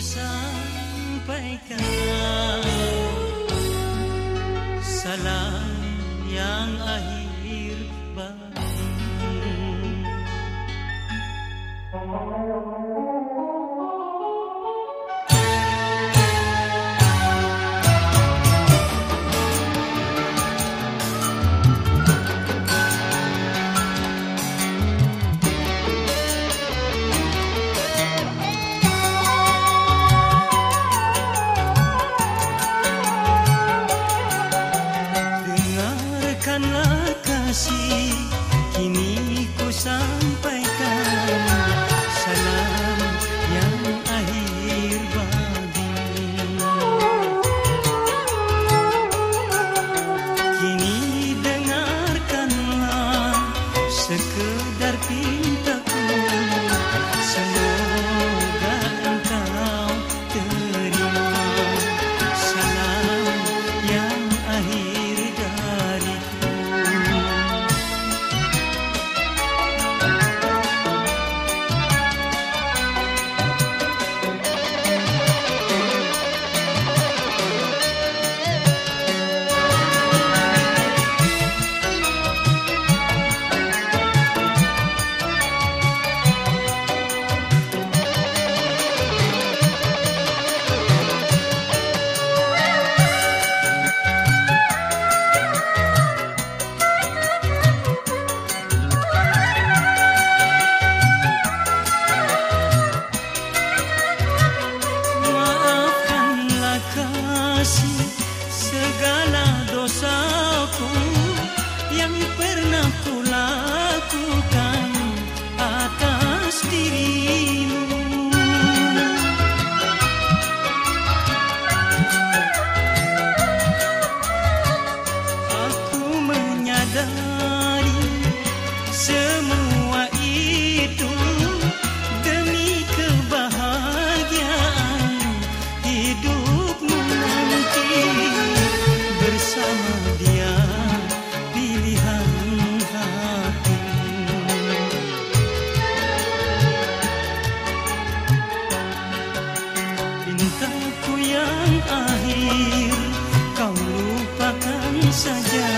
sampaikan salam yang akhir batin. Kini ku sampaikan Salam yang akhir bagimu Kini Sekedar pintaku kasih segala dosaku yang pernah ku lakukan atas dirimu. Aku menyadari Cintaku yang akhir. Kau lupakan saja